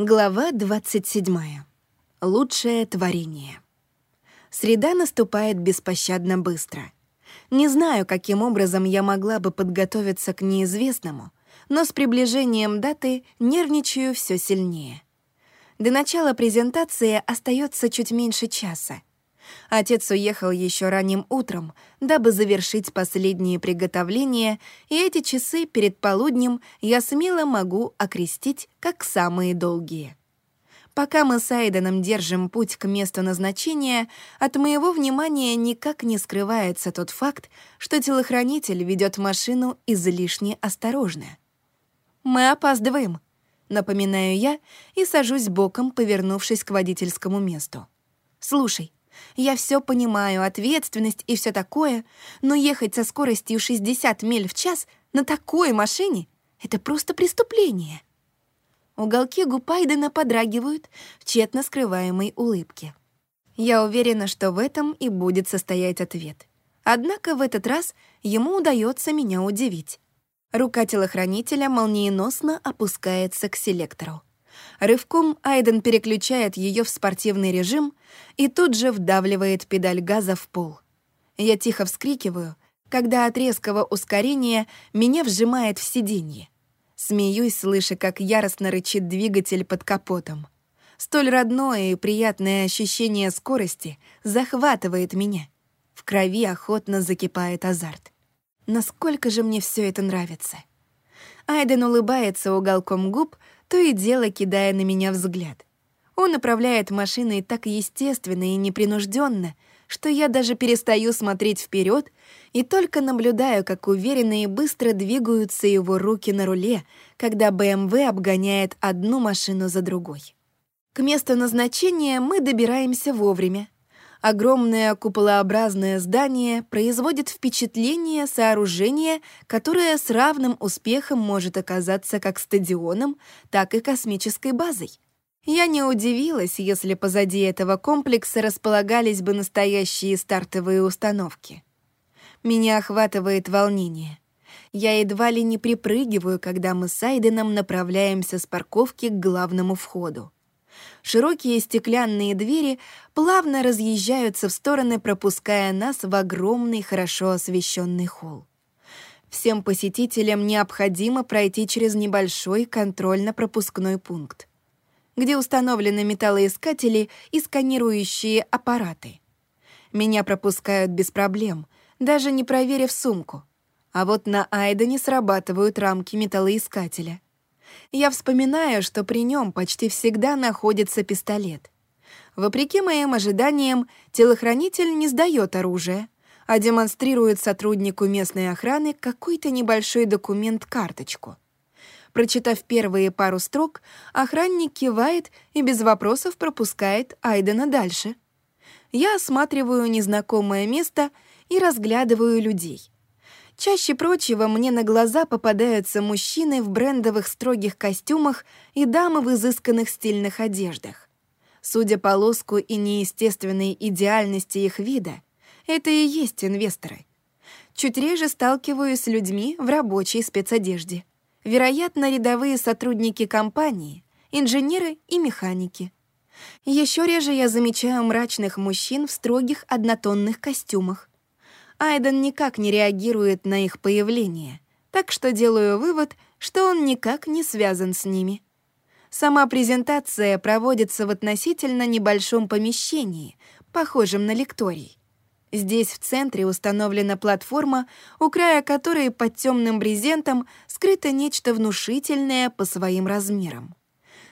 Глава 27. Лучшее творение. Среда наступает беспощадно быстро. Не знаю, каким образом я могла бы подготовиться к неизвестному, но с приближением даты нервничаю все сильнее. До начала презентации остается чуть меньше часа. Отец уехал еще ранним утром, дабы завершить последние приготовления, и эти часы перед полуднем я смело могу окрестить как самые долгие. Пока мы с Айденом держим путь к месту назначения, от моего внимания никак не скрывается тот факт, что телохранитель ведет машину излишне осторожно. «Мы опаздываем», — напоминаю я и сажусь боком, повернувшись к водительскому месту. «Слушай, я все понимаю, ответственность и все такое, но ехать со скоростью 60 миль в час на такой машине — это просто преступление. Уголки губ Айдена подрагивают в тщетно скрываемой улыбке. Я уверена, что в этом и будет состоять ответ. Однако в этот раз ему удается меня удивить. Рука телохранителя молниеносно опускается к селектору. Рывком Айден переключает ее в спортивный режим и тут же вдавливает педаль газа в пол. Я тихо вскрикиваю, когда от резкого ускорения меня вжимает в сиденье. Смеюсь, слыша, как яростно рычит двигатель под капотом. Столь родное и приятное ощущение скорости захватывает меня. В крови охотно закипает азарт. Насколько же мне все это нравится. Айден улыбается уголком губ, то и дело кидая на меня взгляд. Он управляет машиной так естественно и непринужденно, что я даже перестаю смотреть вперед и только наблюдаю, как уверенно и быстро двигаются его руки на руле, когда БМВ обгоняет одну машину за другой. К месту назначения мы добираемся вовремя, огромное куполообразное здание производит впечатление сооружения, которое с равным успехом может оказаться как стадионом, так и космической базой. Я не удивилась, если позади этого комплекса располагались бы настоящие стартовые установки. Меня охватывает волнение. Я едва ли не припрыгиваю, когда мы с Айденом направляемся с парковки к главному входу. Широкие стеклянные двери плавно разъезжаются в стороны, пропуская нас в огромный, хорошо освещенный холл. Всем посетителям необходимо пройти через небольшой контрольно-пропускной пункт, где установлены металлоискатели и сканирующие аппараты. Меня пропускают без проблем, даже не проверив сумку. А вот на Айдене срабатывают рамки металлоискателя — я вспоминаю, что при нем почти всегда находится пистолет. Вопреки моим ожиданиям, телохранитель не сдает оружие, а демонстрирует сотруднику местной охраны какой-то небольшой документ-карточку. Прочитав первые пару строк, охранник кивает и без вопросов пропускает Айдена дальше. Я осматриваю незнакомое место и разглядываю людей — Чаще прочего мне на глаза попадаются мужчины в брендовых строгих костюмах и дамы в изысканных стильных одеждах. Судя по лоску и неестественной идеальности их вида, это и есть инвесторы. Чуть реже сталкиваюсь с людьми в рабочей спецодежде. Вероятно, рядовые сотрудники компании, инженеры и механики. Еще реже я замечаю мрачных мужчин в строгих однотонных костюмах. Айден никак не реагирует на их появление, так что делаю вывод, что он никак не связан с ними. Сама презентация проводится в относительно небольшом помещении, похожем на лекторий. Здесь в центре установлена платформа, у края которой под темным брезентом скрыто нечто внушительное по своим размерам.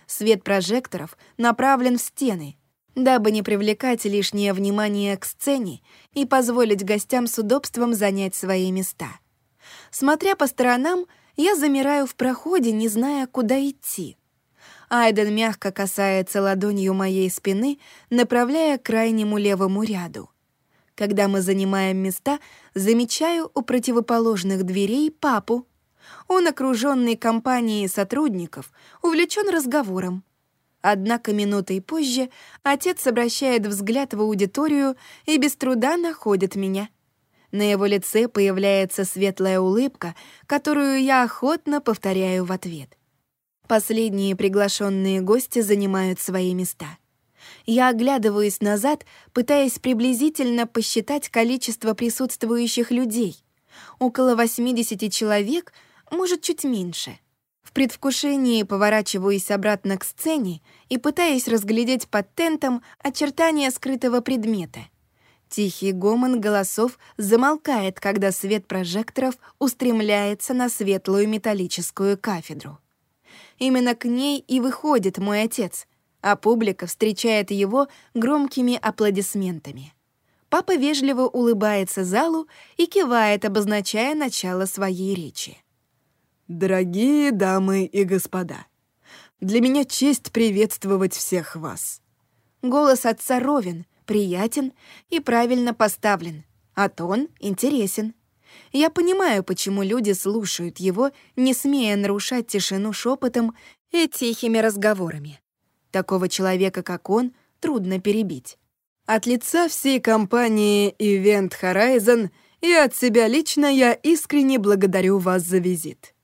Свет прожекторов направлен в стены — дабы не привлекать лишнее внимание к сцене и позволить гостям с удобством занять свои места. Смотря по сторонам, я замираю в проходе, не зная, куда идти. Айден мягко касается ладонью моей спины, направляя к крайнему левому ряду. Когда мы занимаем места, замечаю у противоположных дверей папу. Он, окруженный компанией сотрудников, увлечен разговором. Однако минутой позже отец обращает взгляд в аудиторию и без труда находит меня. На его лице появляется светлая улыбка, которую я охотно повторяю в ответ. Последние приглашенные гости занимают свои места. Я оглядываюсь назад, пытаясь приблизительно посчитать количество присутствующих людей. Около 80 человек, может, чуть меньше. В предвкушении поворачиваюсь обратно к сцене и пытаюсь разглядеть под тентом очертания скрытого предмета. Тихий гомон голосов замолкает, когда свет прожекторов устремляется на светлую металлическую кафедру. Именно к ней и выходит мой отец, а публика встречает его громкими аплодисментами. Папа вежливо улыбается залу и кивает, обозначая начало своей речи. «Дорогие дамы и господа, для меня честь приветствовать всех вас». Голос отца ровен, приятен и правильно поставлен, а тон интересен. Я понимаю, почему люди слушают его, не смея нарушать тишину шепотом и тихими разговорами. Такого человека, как он, трудно перебить. От лица всей компании Event Horizon и от себя лично я искренне благодарю вас за визит.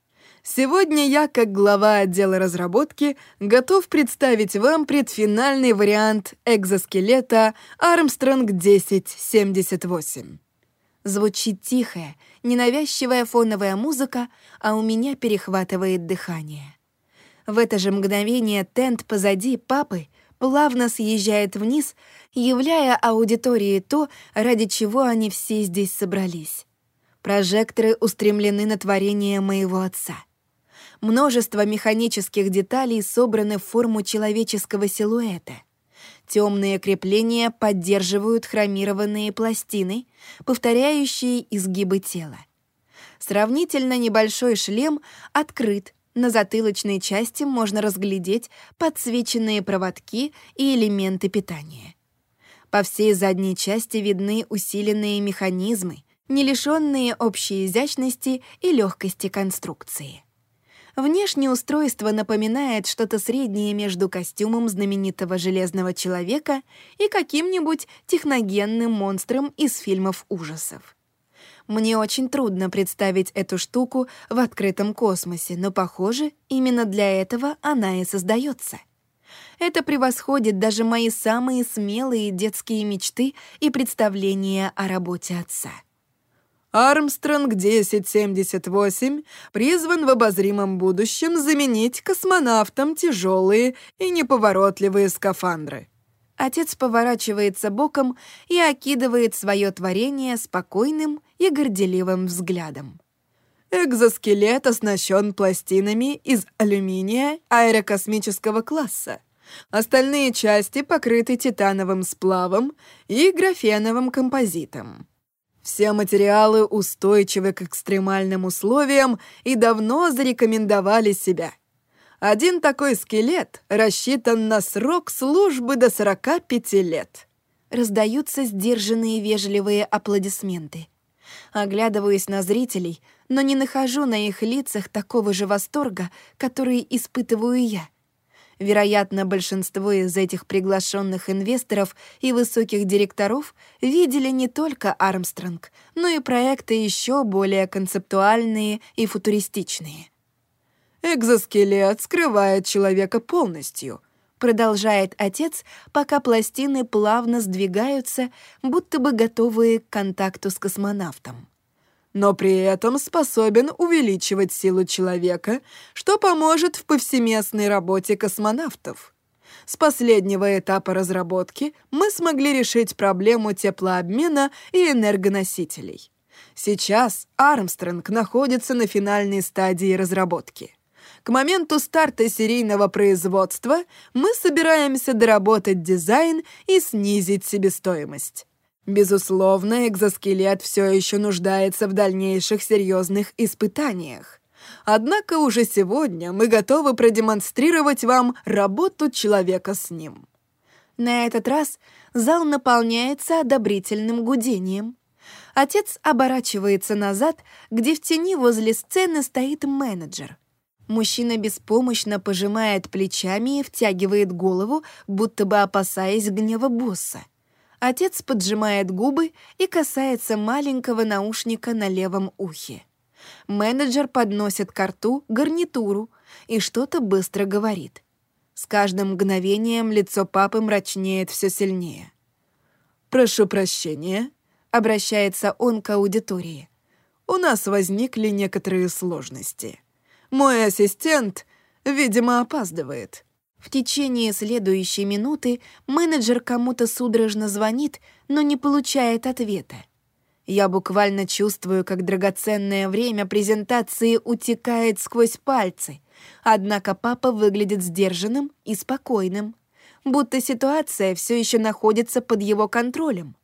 Сегодня я, как глава отдела разработки, готов представить вам предфинальный вариант экзоскелета Armstrong 1078. Звучит тихая, ненавязчивая фоновая музыка, а у меня перехватывает дыхание. В это же мгновение тент позади папы плавно съезжает вниз, являя аудитории то, ради чего они все здесь собрались. Прожекторы устремлены на творение моего отца. Множество механических деталей собраны в форму человеческого силуэта — Темные крепления поддерживают хромированные пластины, повторяющие изгибы тела. Сравнительно небольшой шлем открыт, на затылочной части можно разглядеть подсвеченные проводки и элементы питания. По всей задней части видны усиленные механизмы, не лишенные общей изящности и легкости конструкции. Внешнее устройство напоминает что-то среднее между костюмом знаменитого железного человека и каким-нибудь техногенным монстром из фильмов ужасов. Мне очень трудно представить эту штуку в открытом космосе, но, похоже, именно для этого она и создается. Это превосходит даже мои самые смелые детские мечты и представления о работе отца. Армстронг 1078 призван в обозримом будущем заменить космонавтам тяжелые и неповоротливые скафандры. Отец поворачивается боком и окидывает свое творение спокойным и горделивым взглядом. Экзоскелет оснащен пластинами из алюминия аэрокосмического класса. Остальные части покрыты титановым сплавом и графеновым композитом. Все материалы устойчивы к экстремальным условиям и давно зарекомендовали себя. Один такой скелет рассчитан на срок службы до 45 лет. Раздаются сдержанные вежливые аплодисменты. Оглядываюсь на зрителей, но не нахожу на их лицах такого же восторга, который испытываю я. Вероятно, большинство из этих приглашенных инвесторов и высоких директоров видели не только Армстронг, но и проекты еще более концептуальные и футуристичные. «Экзоскелет скрывает человека полностью», продолжает отец, пока пластины плавно сдвигаются, будто бы готовые к контакту с космонавтом но при этом способен увеличивать силу человека, что поможет в повсеместной работе космонавтов. С последнего этапа разработки мы смогли решить проблему теплообмена и энергоносителей. Сейчас Армстронг находится на финальной стадии разработки. К моменту старта серийного производства мы собираемся доработать дизайн и снизить себестоимость. Безусловно, экзоскелет все еще нуждается в дальнейших серьезных испытаниях. Однако уже сегодня мы готовы продемонстрировать вам работу человека с ним. На этот раз зал наполняется одобрительным гудением. Отец оборачивается назад, где в тени возле сцены стоит менеджер. Мужчина беспомощно пожимает плечами и втягивает голову, будто бы опасаясь гнева босса. Отец поджимает губы и касается маленького наушника на левом ухе. Менеджер подносит к рту гарнитуру и что-то быстро говорит. С каждым мгновением лицо папы мрачнеет все сильнее. «Прошу прощения», — обращается он к аудитории. «У нас возникли некоторые сложности. Мой ассистент, видимо, опаздывает». В течение следующей минуты менеджер кому-то судорожно звонит, но не получает ответа. Я буквально чувствую, как драгоценное время презентации утекает сквозь пальцы. Однако папа выглядит сдержанным и спокойным, будто ситуация все еще находится под его контролем.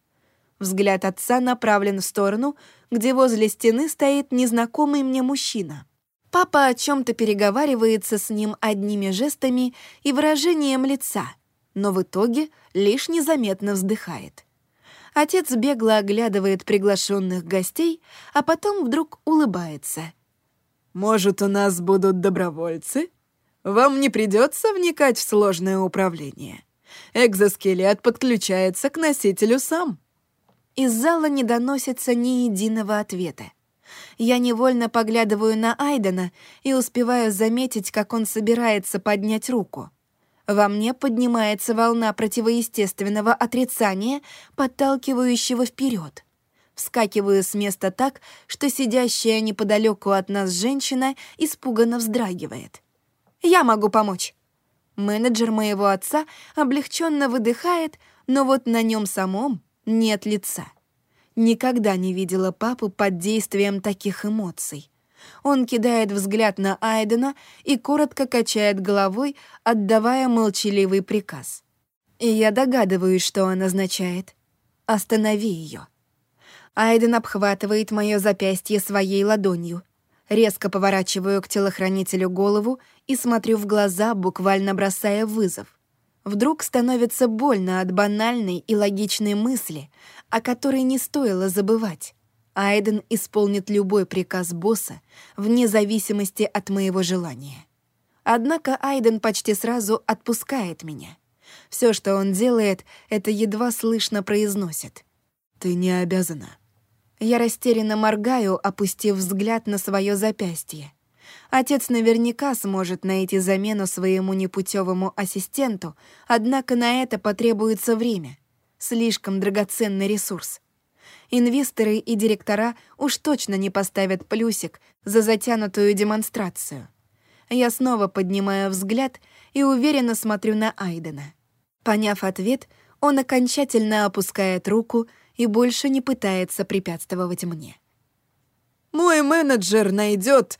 Взгляд отца направлен в сторону, где возле стены стоит незнакомый мне мужчина. Папа о чем-то переговаривается с ним одними жестами и выражением лица, но в итоге лишь незаметно вздыхает. Отец бегло оглядывает приглашенных гостей, а потом вдруг улыбается. «Может, у нас будут добровольцы? Вам не придется вникать в сложное управление. Экзоскелет подключается к носителю сам». Из зала не доносится ни единого ответа. Я невольно поглядываю на Айдена и успеваю заметить, как он собирается поднять руку. Во мне поднимается волна противоестественного отрицания, подталкивающего вперед. Вскакиваю с места так, что сидящая неподалеку от нас женщина испуганно вздрагивает. «Я могу помочь!» Менеджер моего отца облегченно выдыхает, но вот на нем самом нет лица. Никогда не видела папу под действием таких эмоций. Он кидает взгляд на Айдена и коротко качает головой, отдавая молчаливый приказ. И я догадываюсь, что он означает. «Останови ее. Айден обхватывает мое запястье своей ладонью. Резко поворачиваю к телохранителю голову и смотрю в глаза, буквально бросая вызов. Вдруг становится больно от банальной и логичной мысли, о которой не стоило забывать. Айден исполнит любой приказ босса, вне зависимости от моего желания. Однако Айден почти сразу отпускает меня. Все, что он делает, это едва слышно произносит. «Ты не обязана». Я растерянно моргаю, опустив взгляд на свое запястье. Отец наверняка сможет найти замену своему непутевому ассистенту, однако на это потребуется время. Слишком драгоценный ресурс. Инвесторы и директора уж точно не поставят плюсик за затянутую демонстрацию. Я снова поднимаю взгляд и уверенно смотрю на Айдена. Поняв ответ, он окончательно опускает руку и больше не пытается препятствовать мне. «Мой менеджер найдет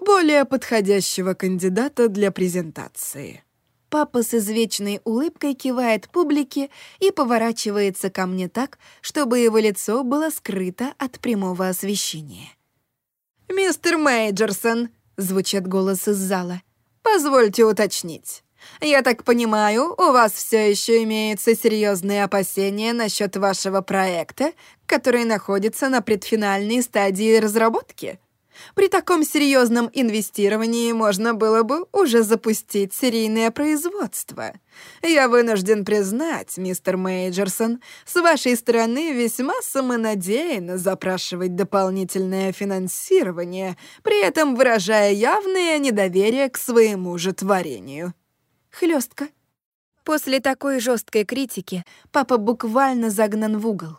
более подходящего кандидата для презентации». Папа с извечной улыбкой кивает публике и поворачивается ко мне так, чтобы его лицо было скрыто от прямого освещения. «Мистер Мейджерсон», — звучит голос из зала, — «позвольте уточнить. Я так понимаю, у вас все еще имеются серьезные опасения насчет вашего проекта, который находится на предфинальной стадии разработки?» При таком серьезном инвестировании можно было бы уже запустить серийное производство. Я вынужден признать, мистер Мейджерсон, с вашей стороны весьма самонадеянно запрашивать дополнительное финансирование, при этом выражая явное недоверие к своему же творению. Хлестка. После такой жесткой критики папа буквально загнан в угол.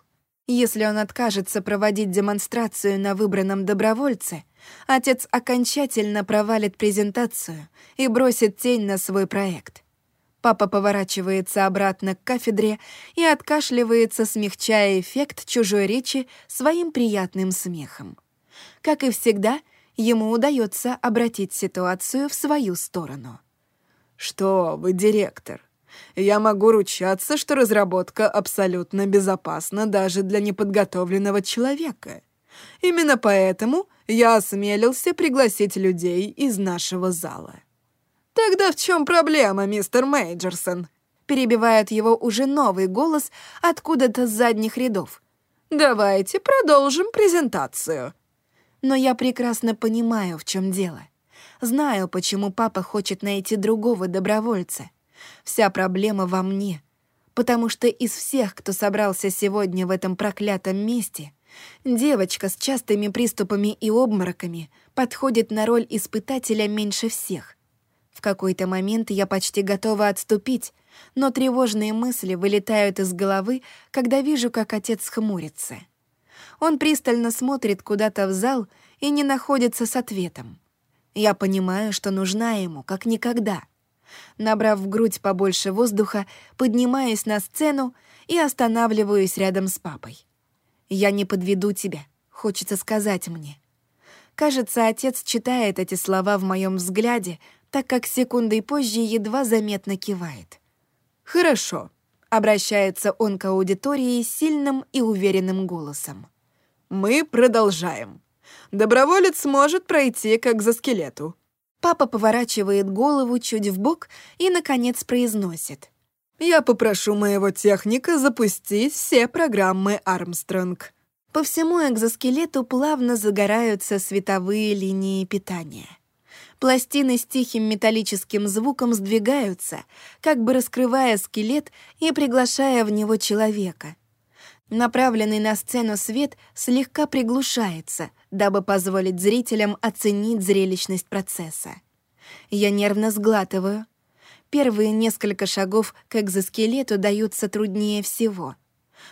Если он откажется проводить демонстрацию на выбранном добровольце, отец окончательно провалит презентацию и бросит тень на свой проект. Папа поворачивается обратно к кафедре и откашливается, смягчая эффект чужой речи своим приятным смехом. Как и всегда, ему удается обратить ситуацию в свою сторону. «Что вы, директор? Я могу ручаться, что разработка абсолютно безопасна даже для неподготовленного человека. Именно поэтому я осмелился пригласить людей из нашего зала. «Тогда в чем проблема, мистер Мейджерсон?» Перебивает его уже новый голос откуда-то с задних рядов. «Давайте продолжим презентацию». Но я прекрасно понимаю, в чем дело. Знаю, почему папа хочет найти другого добровольца — Вся проблема во мне, потому что из всех, кто собрался сегодня в этом проклятом месте, Девочка с частыми приступами и обмороками подходит на роль испытателя меньше всех. В какой-то момент я почти готова отступить, но тревожные мысли вылетают из головы, когда вижу, как отец хмурится. Он пристально смотрит куда-то в зал и не находится с ответом. Я понимаю, что нужна ему, как никогда. Набрав в грудь побольше воздуха, поднимаюсь на сцену и останавливаюсь рядом с папой. «Я не подведу тебя», — хочется сказать мне. Кажется, отец читает эти слова в моем взгляде, так как секундой позже едва заметно кивает. «Хорошо», — обращается он к аудитории сильным и уверенным голосом. «Мы продолжаем. Доброволец может пройти как за скелету». Папа поворачивает голову чуть в бок и, наконец, произносит. «Я попрошу моего техника запустить все программы Армстронг». По всему экзоскелету плавно загораются световые линии питания. Пластины с тихим металлическим звуком сдвигаются, как бы раскрывая скелет и приглашая в него человека. Направленный на сцену свет слегка приглушается, дабы позволить зрителям оценить зрелищность процесса. Я нервно сглатываю. Первые несколько шагов к экзоскелету даются труднее всего.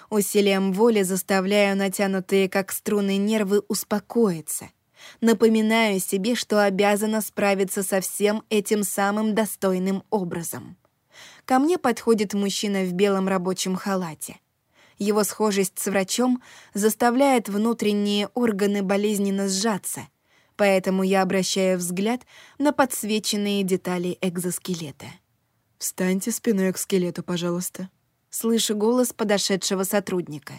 Усилием воли заставляю натянутые как струны нервы успокоиться — Напоминаю себе, что обязана справиться со всем этим самым достойным образом. Ко мне подходит мужчина в белом рабочем халате. Его схожесть с врачом заставляет внутренние органы болезненно сжаться, поэтому я обращаю взгляд на подсвеченные детали экзоскелета. «Встаньте спиной к скелету, пожалуйста». Слышу голос подошедшего сотрудника.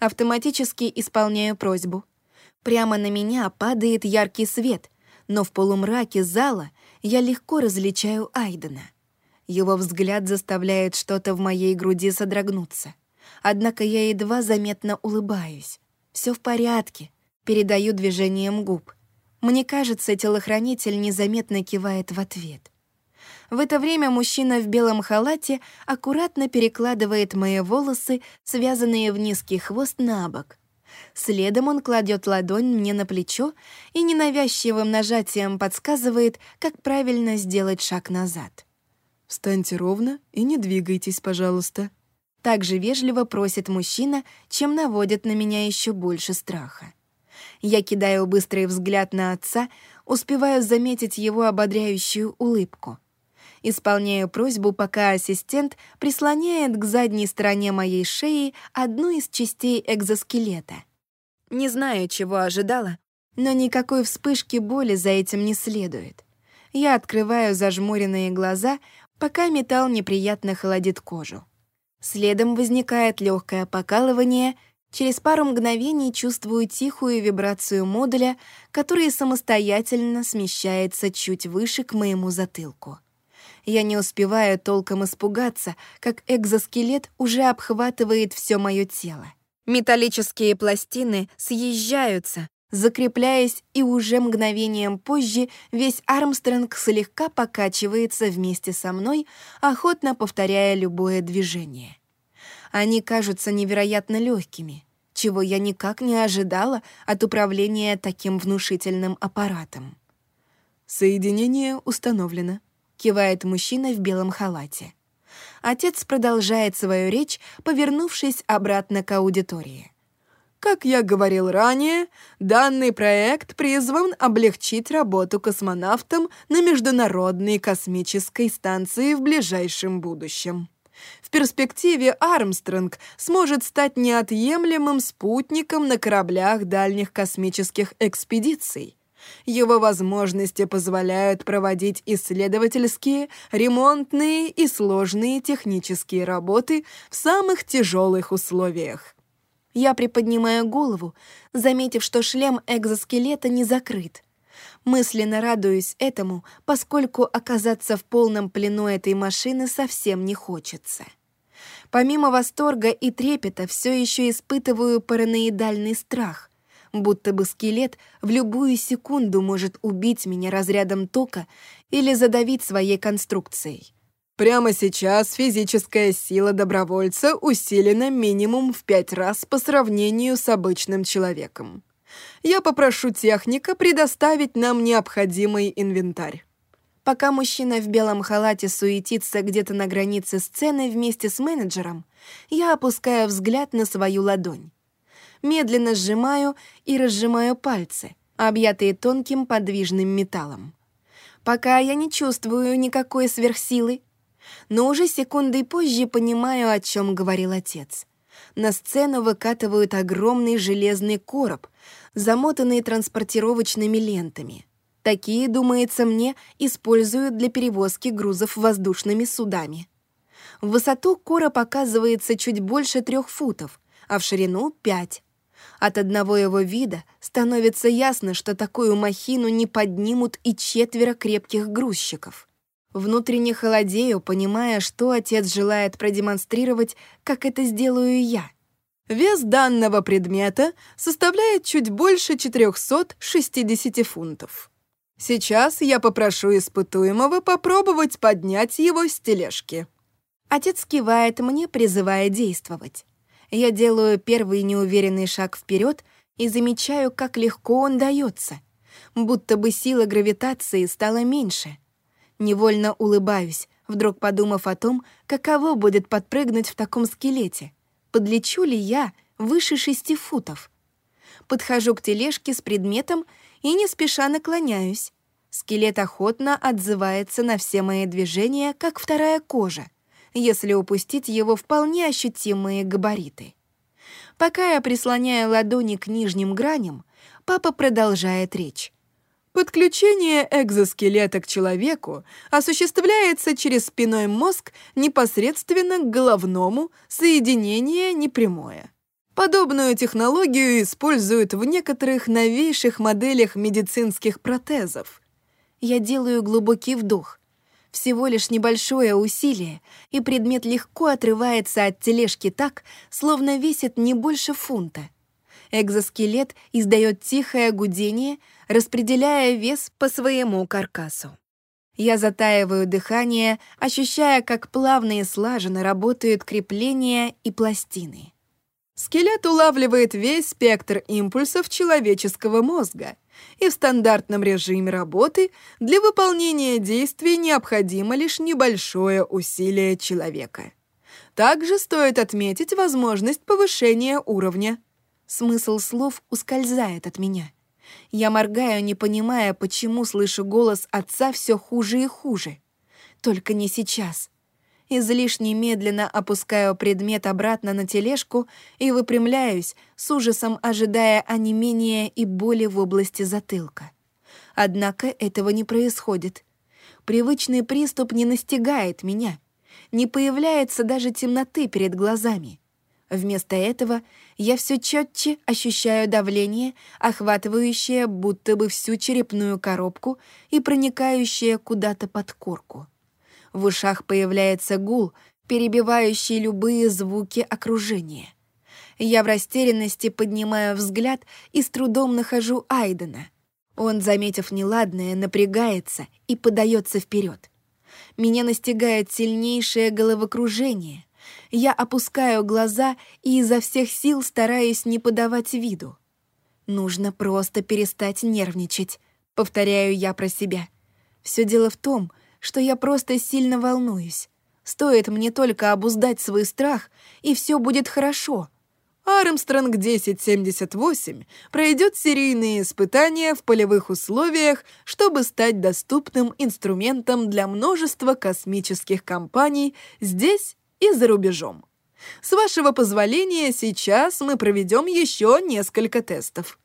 Автоматически исполняю просьбу — Прямо на меня падает яркий свет, но в полумраке зала я легко различаю Айдена. Его взгляд заставляет что-то в моей груди содрогнуться. Однако я едва заметно улыбаюсь. Все в порядке, передаю движением губ. Мне кажется, телохранитель незаметно кивает в ответ. В это время мужчина в белом халате аккуратно перекладывает мои волосы, связанные в низкий хвост, на бок — Следом он кладет ладонь мне на плечо и ненавязчивым нажатием подсказывает, как правильно сделать шаг назад. «Встаньте ровно и не двигайтесь, пожалуйста». Так же вежливо просит мужчина, чем наводит на меня еще больше страха. Я кидаю быстрый взгляд на отца, успеваю заметить его ободряющую улыбку. Исполняю просьбу, пока ассистент прислоняет к задней стороне моей шеи одну из частей экзоскелета — не знаю, чего ожидала, но никакой вспышки боли за этим не следует. Я открываю зажмуренные глаза, пока металл неприятно холодит кожу. Следом возникает легкое покалывание, через пару мгновений чувствую тихую вибрацию модуля, который самостоятельно смещается чуть выше к моему затылку. Я не успеваю толком испугаться, как экзоскелет уже обхватывает все мое тело. Металлические пластины съезжаются, закрепляясь, и уже мгновением позже весь Армстронг слегка покачивается вместе со мной, охотно повторяя любое движение. Они кажутся невероятно легкими, чего я никак не ожидала от управления таким внушительным аппаратом. «Соединение установлено», — кивает мужчина в белом халате. Отец продолжает свою речь, повернувшись обратно к аудитории. Как я говорил ранее, данный проект призван облегчить работу космонавтам на Международной космической станции в ближайшем будущем. В перспективе Армстронг сможет стать неотъемлемым спутником на кораблях дальних космических экспедиций. Его возможности позволяют проводить исследовательские, ремонтные и сложные технические работы в самых тяжелых условиях. Я приподнимаю голову, заметив, что шлем экзоскелета не закрыт. Мысленно радуюсь этому, поскольку оказаться в полном плену этой машины совсем не хочется. Помимо восторга и трепета все еще испытываю параноидальный страх — будто бы скелет в любую секунду может убить меня разрядом тока или задавить своей конструкцией. Прямо сейчас физическая сила добровольца усилена минимум в пять раз по сравнению с обычным человеком. Я попрошу техника предоставить нам необходимый инвентарь. Пока мужчина в белом халате суетится где-то на границе сцены вместе с менеджером, я опускаю взгляд на свою ладонь. Медленно сжимаю и разжимаю пальцы, объятые тонким подвижным металлом. Пока я не чувствую никакой сверхсилы, но уже секундой позже понимаю, о чем говорил отец. На сцену выкатывают огромный железный короб, замотанный транспортировочными лентами. Такие, думается мне, используют для перевозки грузов воздушными судами. В высоту короб оказывается чуть больше трех футов, а в ширину — пять. От одного его вида становится ясно, что такую махину не поднимут и четверо крепких грузчиков. Внутренне холодею, понимая, что отец желает продемонстрировать, как это сделаю я. Вес данного предмета составляет чуть больше 460 фунтов. Сейчас я попрошу испытуемого попробовать поднять его с тележки. Отец кивает мне, призывая действовать. Я делаю первый неуверенный шаг вперед и замечаю, как легко он дается, будто бы сила гравитации стала меньше — Невольно улыбаюсь, вдруг подумав о том, каково будет подпрыгнуть в таком скелете. Подлечу ли я выше шести футов? Подхожу к тележке с предметом и не спеша наклоняюсь. Скелет охотно отзывается на все мои движения, как вторая кожа, если упустить его вполне ощутимые габариты. Пока я прислоняю ладони к нижним граням, папа продолжает речь. Подключение экзоскелета к человеку осуществляется через спиной мозг непосредственно к головному, соединение непрямое. Подобную технологию используют в некоторых новейших моделях медицинских протезов. Я делаю глубокий вдох. Всего лишь небольшое усилие, и предмет легко отрывается от тележки так, словно весит не больше фунта. Экзоскелет издает тихое гудение — распределяя вес по своему каркасу. Я затаиваю дыхание, ощущая, как плавно и слаженно работают крепления и пластины. Скелет улавливает весь спектр импульсов человеческого мозга, и в стандартном режиме работы для выполнения действий необходимо лишь небольшое усилие человека. Также стоит отметить возможность повышения уровня. Смысл слов ускользает от меня. Я моргаю, не понимая, почему слышу голос отца все хуже и хуже. Только не сейчас. Излишне медленно опускаю предмет обратно на тележку и выпрямляюсь, с ужасом ожидая онемения и боли в области затылка. Однако этого не происходит. Привычный приступ не настигает меня. Не появляется даже темноты перед глазами. Вместо этого я все четче ощущаю давление, охватывающее будто бы всю черепную коробку и проникающее куда-то под корку. В ушах появляется гул, перебивающий любые звуки окружения. Я в растерянности поднимаю взгляд и с трудом нахожу Айдена. Он, заметив неладное, напрягается и подается вперед. Меня настигает сильнейшее головокружение. Я опускаю глаза и изо всех сил стараюсь не подавать виду. Нужно просто перестать нервничать, повторяю я про себя. Все дело в том, что я просто сильно волнуюсь. Стоит мне только обуздать свой страх, и все будет хорошо. Армстронг 1078 пройдет серийные испытания в полевых условиях, чтобы стать доступным инструментом для множества космических компаний здесь и за рубежом. С вашего позволения, сейчас мы проведем еще несколько тестов.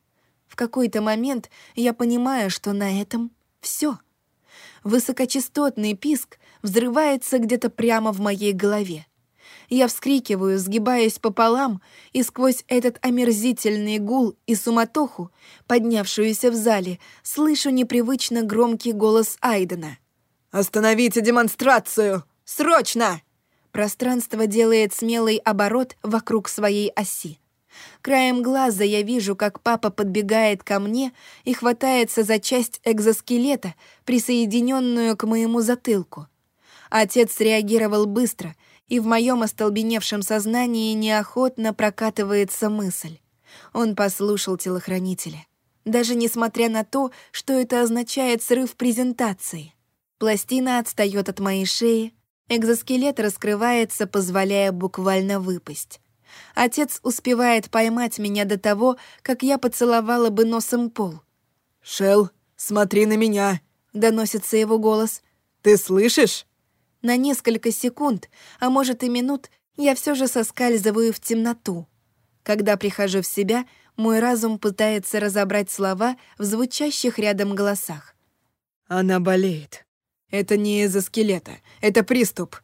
В какой-то момент я понимаю, что на этом все. Высокочастотный писк взрывается где-то прямо в моей голове. Я вскрикиваю, сгибаясь пополам, и сквозь этот омерзительный гул и суматоху, поднявшуюся в зале, слышу непривычно громкий голос Айдена. «Остановите демонстрацию! Срочно!» Пространство делает смелый оборот вокруг своей оси. Краем глаза я вижу, как папа подбегает ко мне и хватается за часть экзоскелета, присоединенную к моему затылку. Отец реагировал быстро, и в моем остолбеневшем сознании неохотно прокатывается мысль. Он послушал телохранителя. Даже несмотря на то, что это означает срыв презентации. Пластина отстает от моей шеи, экзоскелет раскрывается, позволяя буквально выпасть. Отец успевает поймать меня до того, как я поцеловала бы носом пол. «Шел, смотри на меня!» — доносится его голос. «Ты слышишь?» На несколько секунд, а может и минут, я все же соскальзываю в темноту. Когда прихожу в себя, мой разум пытается разобрать слова в звучащих рядом голосах. «Она болеет. Это не из-за скелета, это приступ.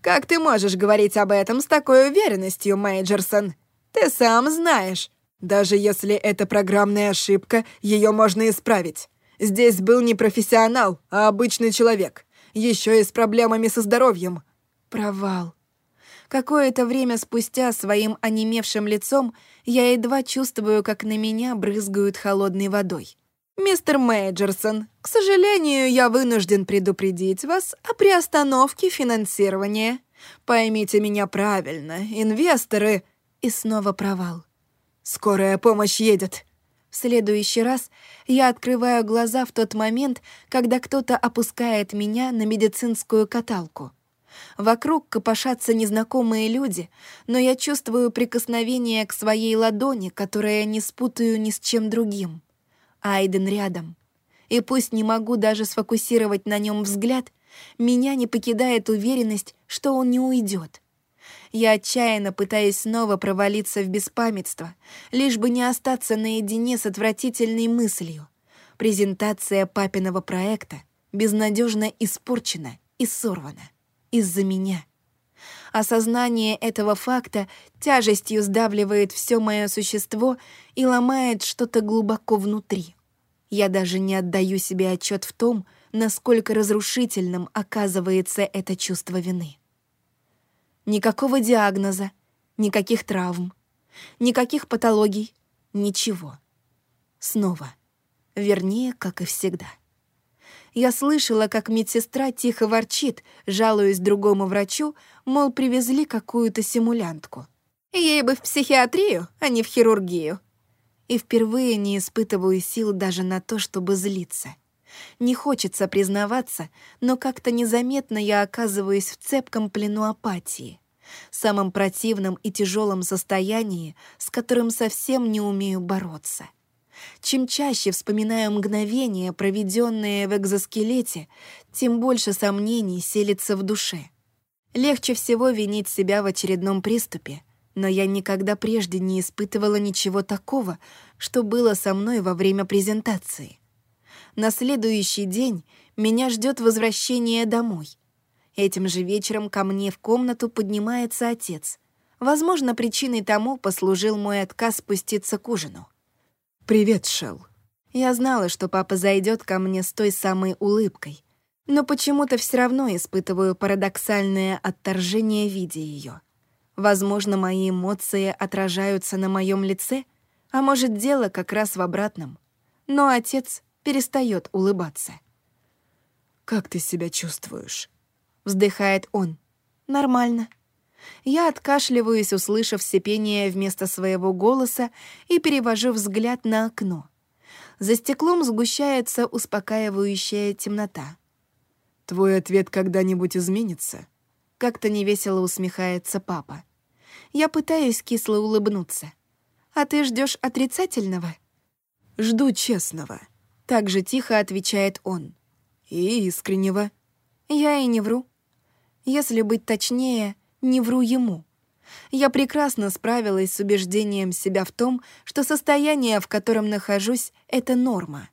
Как ты можешь говорить об этом с такой уверенностью, Мейджерсон? Ты сам знаешь. Даже если это программная ошибка, ее можно исправить. Здесь был не профессионал, а обычный человек. Еще и с проблемами со здоровьем. Провал. Какое-то время спустя своим онемевшим лицом я едва чувствую, как на меня брызгают холодной водой. «Мистер Мейджерсон, к сожалению, я вынужден предупредить вас о приостановке финансирования. Поймите меня правильно, инвесторы...» И снова провал. «Скорая помощь едет». В следующий раз я открываю глаза в тот момент, когда кто-то опускает меня на медицинскую каталку. Вокруг копошатся незнакомые люди, но я чувствую прикосновение к своей ладони, которое не спутаю ни с чем другим. Айден рядом. И пусть не могу даже сфокусировать на нем взгляд, меня не покидает уверенность, что он не уйдет. Я отчаянно пытаюсь снова провалиться в беспамятство, лишь бы не остаться наедине с отвратительной мыслью. Презентация папиного проекта безнадежно испорчена и сорвана из-за меня. Осознание этого факта тяжестью сдавливает все мое существо и ломает что-то глубоко внутри. Я даже не отдаю себе отчет в том, насколько разрушительным оказывается это чувство вины. Никакого диагноза, никаких травм, никаких патологий, ничего. Снова. Вернее, как и всегда. Я слышала, как медсестра тихо ворчит, жалуясь другому врачу, мол, привезли какую-то симулянтку. Ей бы в психиатрию, а не в хирургию. И впервые не испытываю сил даже на то, чтобы злиться. Не хочется признаваться, но как-то незаметно я оказываюсь в цепком плену апатии. Самом противном и тяжелом состоянии, с которым совсем не умею бороться. Чем чаще вспоминаю мгновения, проведенные в экзоскелете, тем больше сомнений селится в душе. Легче всего винить себя в очередном приступе, но я никогда прежде не испытывала ничего такого, что было со мной во время презентации. На следующий день меня ждет возвращение домой. Этим же вечером ко мне в комнату поднимается отец. Возможно, причиной тому послужил мой отказ спуститься к ужину. «Привет, Шел. Я знала, что папа зайдет ко мне с той самой улыбкой, но почему-то все равно испытываю парадоксальное отторжение, видя ее. Возможно, мои эмоции отражаются на моем лице, а может, дело как раз в обратном. Но отец перестает улыбаться. «Как ты себя чувствуешь?» — вздыхает он. «Нормально». Я откашливаюсь, услышав сипение вместо своего голоса, и перевожу взгляд на окно. За стеклом сгущается успокаивающая темнота. «Твой ответ когда-нибудь изменится?» Как-то невесело усмехается папа. Я пытаюсь кисло улыбнуться. «А ты ждешь отрицательного?» «Жду честного», — так же тихо отвечает он. «И искреннего». «Я и не вру. Если быть точнее, не вру ему. Я прекрасно справилась с убеждением себя в том, что состояние, в котором нахожусь, — это норма.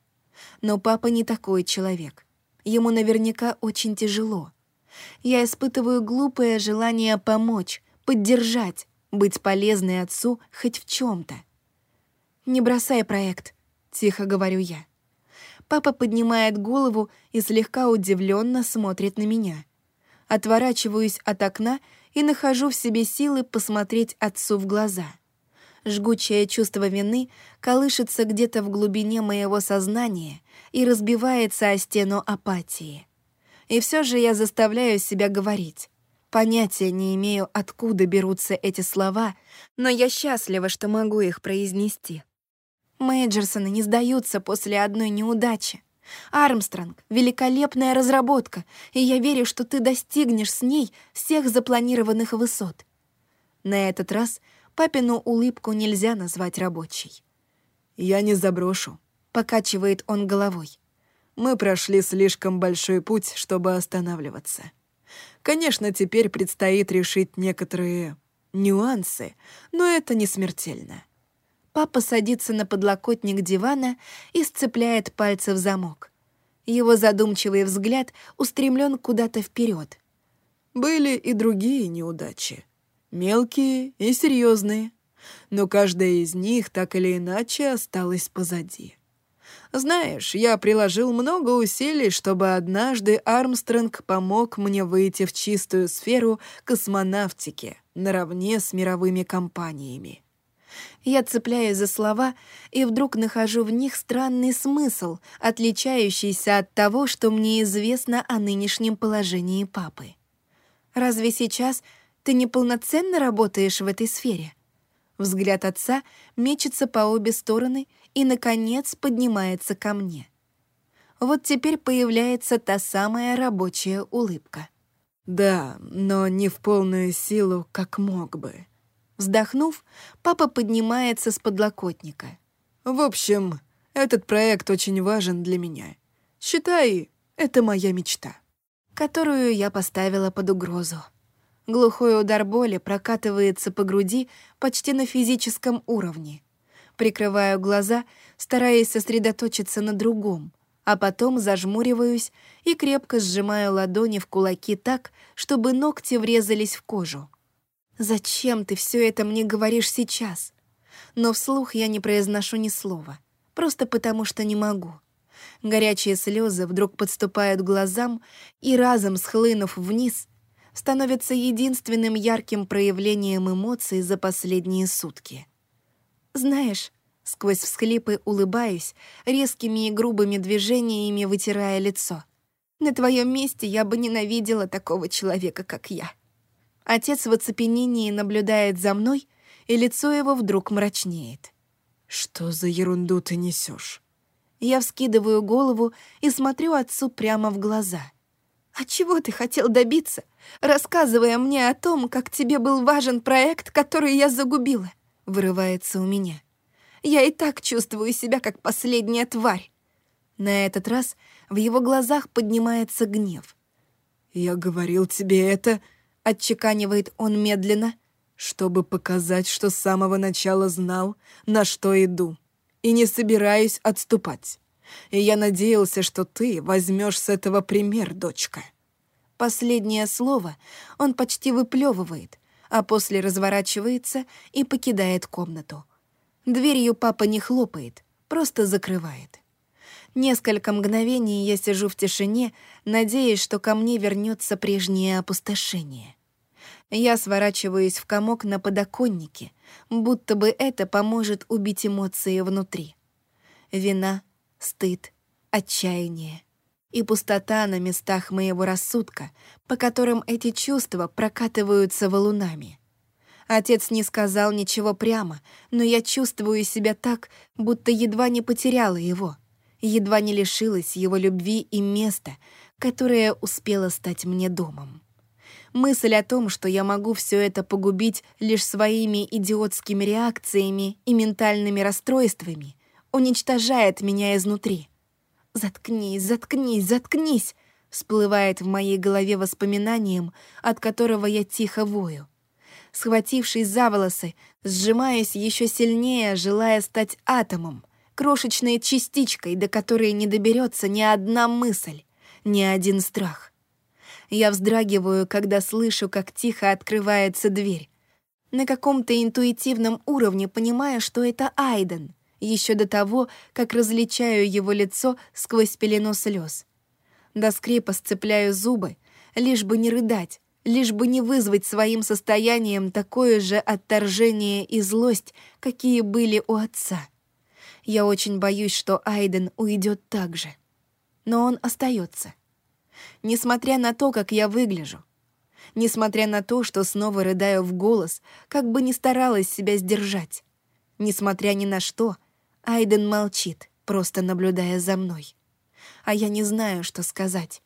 Но папа не такой человек. Ему наверняка очень тяжело. Я испытываю глупое желание помочь, поддержать, быть полезной отцу хоть в чем то «Не бросай проект», — тихо говорю я. Папа поднимает голову и слегка удивленно смотрит на меня. Отворачиваюсь от окна и нахожу в себе силы посмотреть отцу в глаза. Жгучее чувство вины колышется где-то в глубине моего сознания и разбивается о стену апатии. И все же я заставляю себя говорить. Понятия не имею, откуда берутся эти слова, но я счастлива, что могу их произнести. Мейджерсоны не сдаются после одной неудачи. Армстронг — великолепная разработка, и я верю, что ты достигнешь с ней всех запланированных высот. На этот раз папину улыбку нельзя назвать рабочей. «Я не заброшу», — покачивает он головой. «Мы прошли слишком большой путь, чтобы останавливаться. Конечно, теперь предстоит решить некоторые нюансы, но это не смертельно. Папа садится на подлокотник дивана и сцепляет пальцы в замок. Его задумчивый взгляд устремлен куда-то вперед. Были и другие неудачи. Мелкие и серьезные. Но каждая из них так или иначе осталась позади. Знаешь, я приложил много усилий, чтобы однажды Армстронг помог мне выйти в чистую сферу космонавтики наравне с мировыми компаниями. Я цепляюсь за слова и вдруг нахожу в них странный смысл, отличающийся от того, что мне известно о нынешнем положении папы. Разве сейчас ты неполноценно работаешь в этой сфере? Взгляд отца мечется по обе стороны и, наконец, поднимается ко мне. Вот теперь появляется та самая рабочая улыбка. «Да, но не в полную силу, как мог бы», Вздохнув, папа поднимается с подлокотника. «В общем, этот проект очень важен для меня. Считай, это моя мечта». Которую я поставила под угрозу. Глухой удар боли прокатывается по груди почти на физическом уровне. Прикрываю глаза, стараясь сосредоточиться на другом, а потом зажмуриваюсь и крепко сжимаю ладони в кулаки так, чтобы ногти врезались в кожу. «Зачем ты все это мне говоришь сейчас?» Но вслух я не произношу ни слова, просто потому что не могу. Горячие слезы вдруг подступают к глазам и, разом схлынув вниз, становятся единственным ярким проявлением эмоций за последние сутки. Знаешь, сквозь всхлипы улыбаюсь, резкими и грубыми движениями вытирая лицо. На твоем месте я бы ненавидела такого человека, как я. Отец в оцепенении наблюдает за мной, и лицо его вдруг мрачнеет. «Что за ерунду ты несешь? Я вскидываю голову и смотрю отцу прямо в глаза. «А чего ты хотел добиться, рассказывая мне о том, как тебе был важен проект, который я загубила?» — вырывается у меня. «Я и так чувствую себя, как последняя тварь». На этот раз в его глазах поднимается гнев. «Я говорил тебе это...» отчеканивает он медленно, чтобы показать, что с самого начала знал, на что иду, и не собираюсь отступать. И я надеялся, что ты возьмешь с этого пример, дочка. Последнее слово он почти выплевывает, а после разворачивается и покидает комнату. Дверью папа не хлопает, просто закрывает. Несколько мгновений я сижу в тишине, надеясь, что ко мне вернется прежнее опустошение. Я сворачиваюсь в комок на подоконнике, будто бы это поможет убить эмоции внутри. Вина, стыд, отчаяние и пустота на местах моего рассудка, по которым эти чувства прокатываются валунами. Отец не сказал ничего прямо, но я чувствую себя так, будто едва не потеряла его, едва не лишилась его любви и места, которое успело стать мне домом. Мысль о том, что я могу все это погубить лишь своими идиотскими реакциями и ментальными расстройствами, уничтожает меня изнутри. «Заткнись, заткнись, заткнись!» всплывает в моей голове воспоминанием, от которого я тихо вою. Схватившись за волосы, сжимаясь еще сильнее, желая стать атомом, крошечной частичкой, до которой не доберется ни одна мысль, ни один страх — я вздрагиваю, когда слышу, как тихо открывается дверь. На каком-то интуитивном уровне понимаю, что это Айден, еще до того, как различаю его лицо сквозь пелену слез. До скрипа сцепляю зубы, лишь бы не рыдать, лишь бы не вызвать своим состоянием такое же отторжение и злость, какие были у отца. Я очень боюсь, что Айден уйдет так же. Но он остается. Несмотря на то, как я выгляжу. Несмотря на то, что снова рыдаю в голос, как бы ни старалась себя сдержать. Несмотря ни на что, Айден молчит, просто наблюдая за мной. А я не знаю, что сказать.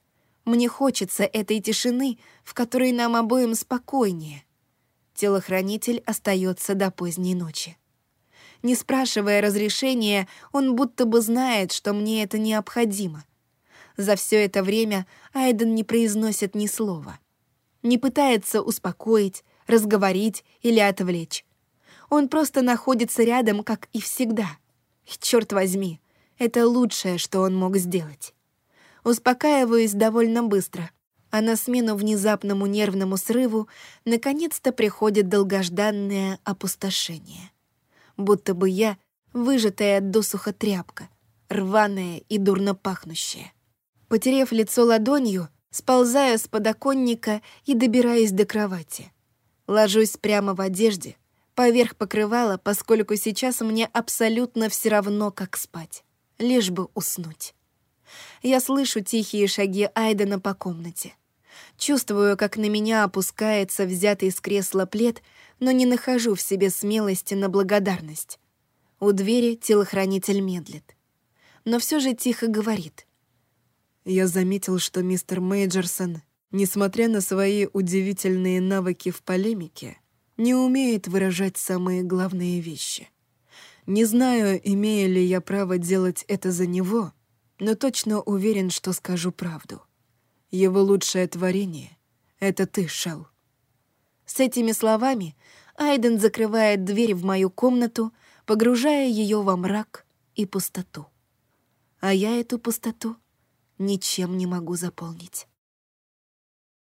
Мне хочется этой тишины, в которой нам обоим спокойнее. Телохранитель остается до поздней ночи. Не спрашивая разрешения, он будто бы знает, что мне это необходимо. За все это время Айден не произносит ни слова. Не пытается успокоить, разговорить или отвлечь. Он просто находится рядом, как и всегда. И, черт возьми, это лучшее, что он мог сделать. Успокаиваюсь довольно быстро, а на смену внезапному нервному срыву наконец-то приходит долгожданное опустошение. Будто бы я выжатая досуха тряпка, рваная и дурно пахнущая. Потерев лицо ладонью, сползаю с подоконника и добираюсь до кровати. Ложусь прямо в одежде, поверх покрывала, поскольку сейчас мне абсолютно все равно, как спать, лишь бы уснуть. Я слышу тихие шаги Айдена по комнате. Чувствую, как на меня опускается взятый из кресла плед, но не нахожу в себе смелости на благодарность. У двери телохранитель медлит. Но все же тихо говорит. «Я заметил, что мистер Мейджерсон, несмотря на свои удивительные навыки в полемике, не умеет выражать самые главные вещи. Не знаю, имею ли я право делать это за него, но точно уверен, что скажу правду. Его лучшее творение — это ты, Шел. С этими словами Айден закрывает дверь в мою комнату, погружая ее во мрак и пустоту. А я эту пустоту ничем не могу заполнить.